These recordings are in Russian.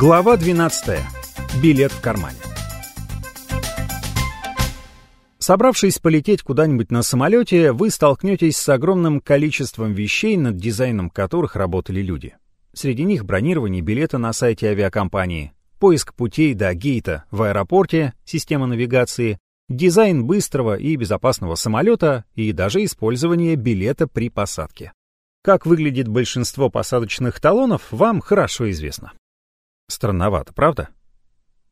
Глава 12. Билет в кармане. Собравшись полететь куда-нибудь на самолете, вы столкнетесь с огромным количеством вещей, над дизайном которых работали люди. Среди них бронирование билета на сайте авиакомпании, поиск путей до гейта в аэропорте, система навигации, дизайн быстрого и безопасного самолета и даже использование билета при посадке. Как выглядит большинство посадочных талонов, вам хорошо известно. Странновато, правда?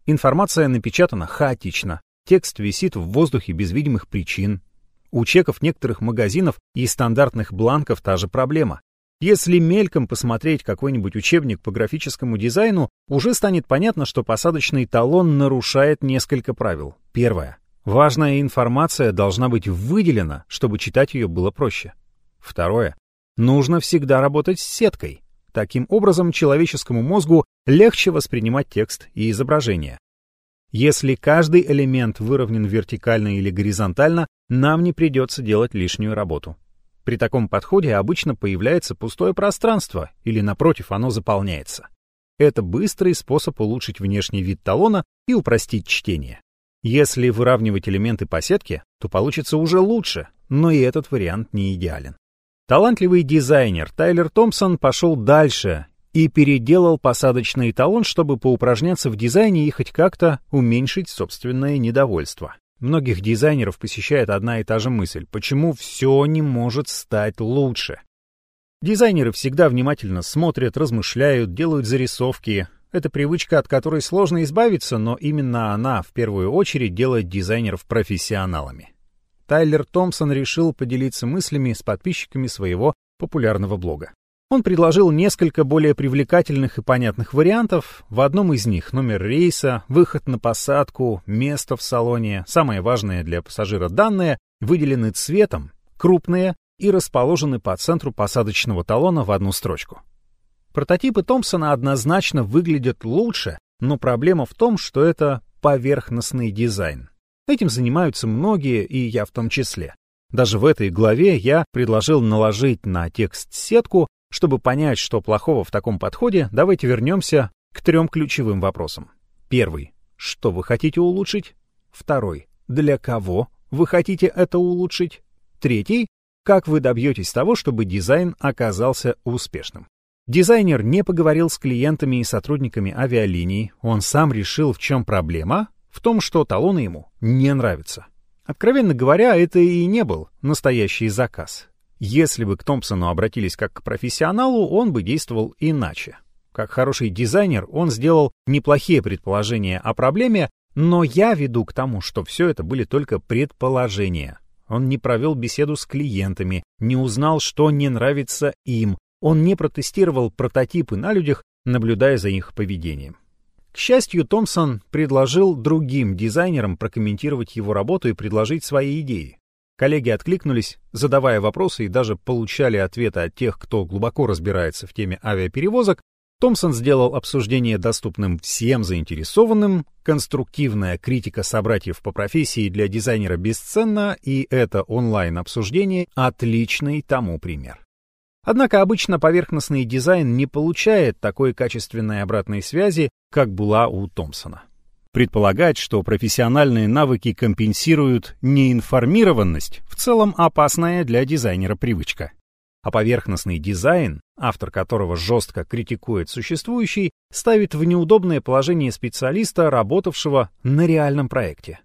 Информация напечатана хаотично, текст висит в воздухе без видимых причин. У чеков некоторых магазинов и стандартных бланков та же проблема. Если мельком посмотреть какой-нибудь учебник по графическому дизайну, уже станет понятно, что посадочный талон нарушает несколько правил. Первое. Важная информация должна быть выделена, чтобы читать ее было проще. Второе. Нужно всегда работать с сеткой. Таким образом, человеческому мозгу легче воспринимать текст и изображение. Если каждый элемент выровнен вертикально или горизонтально, нам не придется делать лишнюю работу. При таком подходе обычно появляется пустое пространство, или напротив, оно заполняется. Это быстрый способ улучшить внешний вид талона и упростить чтение. Если выравнивать элементы по сетке, то получится уже лучше, но и этот вариант не идеален. Талантливый дизайнер Тайлер Томпсон пошел дальше и переделал посадочный талон, чтобы поупражняться в дизайне и хоть как-то уменьшить собственное недовольство. Многих дизайнеров посещает одна и та же мысль, почему все не может стать лучше. Дизайнеры всегда внимательно смотрят, размышляют, делают зарисовки, это привычка, от которой сложно избавиться, но именно она в первую очередь делает дизайнеров профессионалами. Тайлер Томпсон решил поделиться мыслями с подписчиками своего популярного блога. Он предложил несколько более привлекательных и понятных вариантов. В одном из них номер рейса, выход на посадку, место в салоне, самое важное для пассажира данные, выделены цветом, крупные и расположены по центру посадочного талона в одну строчку. Прототипы Томпсона однозначно выглядят лучше, но проблема в том, что это поверхностный дизайн. Этим занимаются многие, и я в том числе. Даже в этой главе я предложил наложить на текст сетку, чтобы понять, что плохого в таком подходе, давайте вернемся к трем ключевым вопросам. Первый. Что вы хотите улучшить? Второй. Для кого вы хотите это улучшить? Третий. Как вы добьетесь того, чтобы дизайн оказался успешным? Дизайнер не поговорил с клиентами и сотрудниками авиалиний, он сам решил, в чем проблема, в том, что талоны ему не нравятся. Откровенно говоря, это и не был настоящий заказ. Если бы к Томпсону обратились как к профессионалу, он бы действовал иначе. Как хороший дизайнер, он сделал неплохие предположения о проблеме, но я веду к тому, что все это были только предположения. Он не провел беседу с клиентами, не узнал, что не нравится им, он не протестировал прототипы на людях, наблюдая за их поведением. К счастью, Томпсон предложил другим дизайнерам прокомментировать его работу и предложить свои идеи. Коллеги откликнулись, задавая вопросы и даже получали ответы от тех, кто глубоко разбирается в теме авиаперевозок. Томпсон сделал обсуждение доступным всем заинтересованным, конструктивная критика собратьев по профессии для дизайнера бесценна, и это онлайн-обсуждение — отличный тому пример. Однако обычно поверхностный дизайн не получает такой качественной обратной связи, как была у Томпсона. Предполагать, что профессиональные навыки компенсируют неинформированность, в целом опасная для дизайнера привычка. А поверхностный дизайн, автор которого жестко критикует существующий, ставит в неудобное положение специалиста, работавшего на реальном проекте.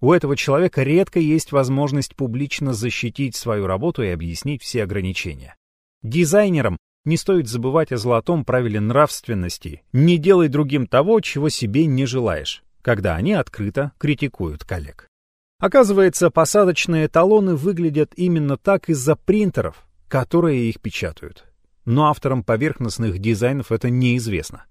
У этого человека редко есть возможность публично защитить свою работу и объяснить все ограничения. Дизайнерам не стоит забывать о золотом правиле нравственности «не делай другим того, чего себе не желаешь», когда они открыто критикуют коллег. Оказывается, посадочные талоны выглядят именно так из-за принтеров, которые их печатают. Но авторам поверхностных дизайнов это неизвестно.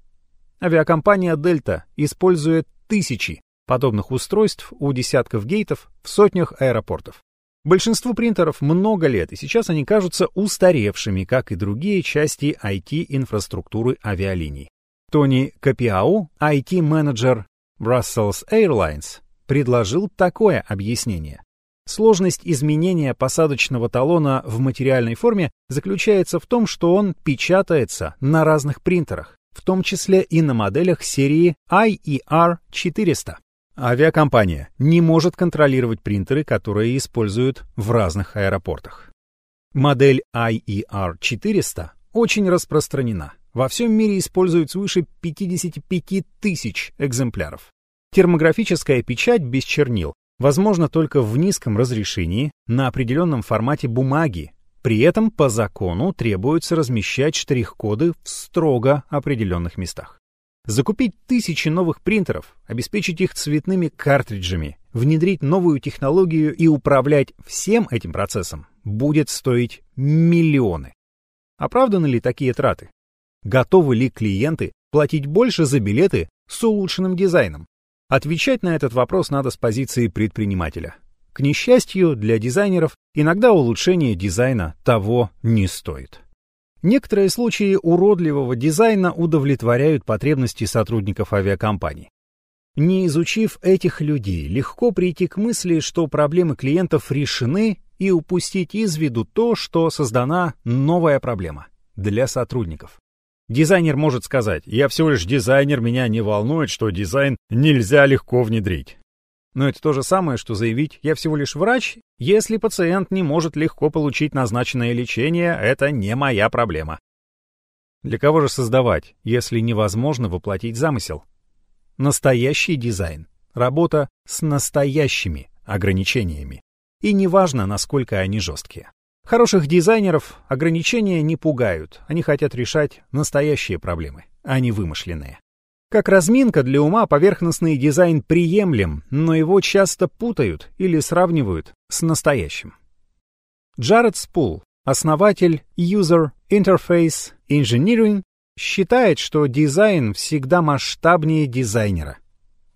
Авиакомпания Delta использует тысячи подобных устройств у десятков гейтов в сотнях аэропортов. Большинству принтеров много лет, и сейчас они кажутся устаревшими, как и другие части IT-инфраструктуры авиалиний. Тони Капиау, IT-менеджер Brussels Airlines, предложил такое объяснение. Сложность изменения посадочного талона в материальной форме заключается в том, что он печатается на разных принтерах. в том числе и на моделях серии IER 400. Авиакомпания не может контролировать принтеры, которые используют в разных аэропортах. Модель IER 400 очень распространена. Во всем мире используют свыше 55 тысяч экземпляров. Термографическая печать без чернил возможна только в низком разрешении на определенном формате бумаги. При этом по закону требуется размещать штрих-коды в строго определенных местах. Закупить тысячи новых принтеров, обеспечить их цветными картриджами, внедрить новую технологию и управлять всем этим процессом будет стоить миллионы. Оправданы ли такие траты? Готовы ли клиенты платить больше за билеты с улучшенным дизайном? Отвечать на этот вопрос надо с позиции предпринимателя. К несчастью, для дизайнеров иногда улучшение дизайна того не стоит. Некоторые случаи уродливого дизайна удовлетворяют потребности сотрудников авиакомпаний. Не изучив этих людей, легко прийти к мысли, что проблемы клиентов решены и упустить из виду то, что создана новая проблема для сотрудников. Дизайнер может сказать, я всего лишь дизайнер, меня не волнует, что дизайн нельзя легко внедрить. Но это то же самое, что заявить, я всего лишь врач, если пациент не может легко получить назначенное лечение, это не моя проблема. Для кого же создавать, если невозможно воплотить замысел? Настоящий дизайн. Работа с настоящими ограничениями. И неважно, насколько они жесткие. Хороших дизайнеров ограничения не пугают, они хотят решать настоящие проблемы, а не вымышленные. Как разминка для ума поверхностный дизайн приемлем, но его часто путают или сравнивают с настоящим. Джаред Спул, основатель User Interface Engineering, считает, что дизайн всегда масштабнее дизайнера.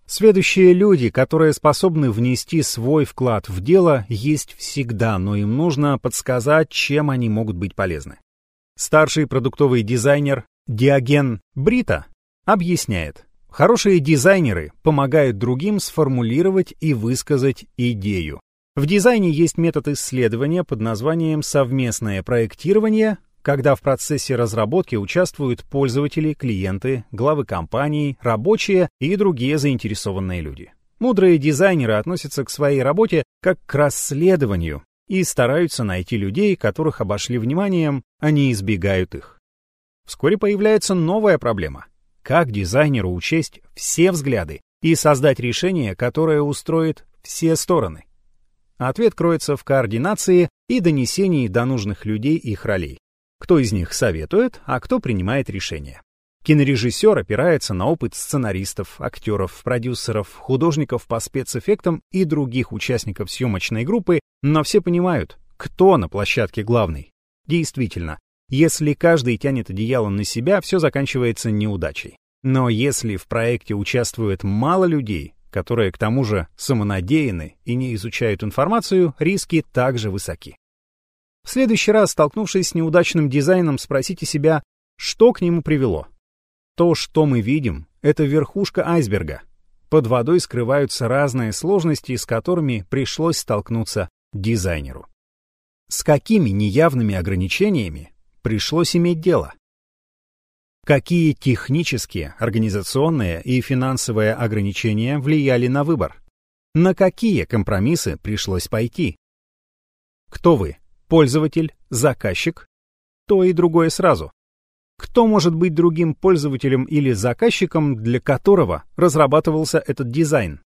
Следующие люди, которые способны внести свой вклад в дело, есть всегда, но им нужно подсказать, чем они могут быть полезны. Старший продуктовый дизайнер Диоген Брита объясняет, хорошие дизайнеры помогают другим сформулировать и высказать идею. В дизайне есть метод исследования под названием совместное проектирование, когда в процессе разработки участвуют пользователи, клиенты, главы компаний, рабочие и другие заинтересованные люди. Мудрые дизайнеры относятся к своей работе как к расследованию и стараются найти людей, которых обошли вниманием, а не избегают их. Вскоре появляется новая проблема. Как дизайнеру учесть все взгляды и создать решение, которое устроит все стороны? Ответ кроется в координации и донесении до нужных людей их ролей. Кто из них советует, а кто принимает решения. Кинорежиссер опирается на опыт сценаристов, актеров, продюсеров, художников по спецэффектам и других участников съемочной группы, но все понимают, кто на площадке главный. Действительно, если каждый тянет одеяло на себя, все заканчивается неудачей. Но если в проекте участвует мало людей, которые к тому же самонадеяны и не изучают информацию, риски также высоки. В следующий раз, столкнувшись с неудачным дизайном, спросите себя, что к нему привело. То, что мы видим, это верхушка айсберга. Под водой скрываются разные сложности, с которыми пришлось столкнуться дизайнеру. С какими неявными ограничениями пришлось иметь дело? Какие технические, организационные и финансовые ограничения влияли на выбор? На какие компромиссы пришлось пойти? Кто вы? Пользователь, заказчик, то и другое сразу. Кто может быть другим пользователем или заказчиком, для которого разрабатывался этот дизайн?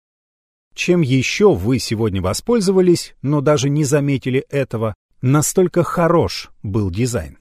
Чем еще вы сегодня воспользовались, но даже не заметили этого, настолько хорош был дизайн?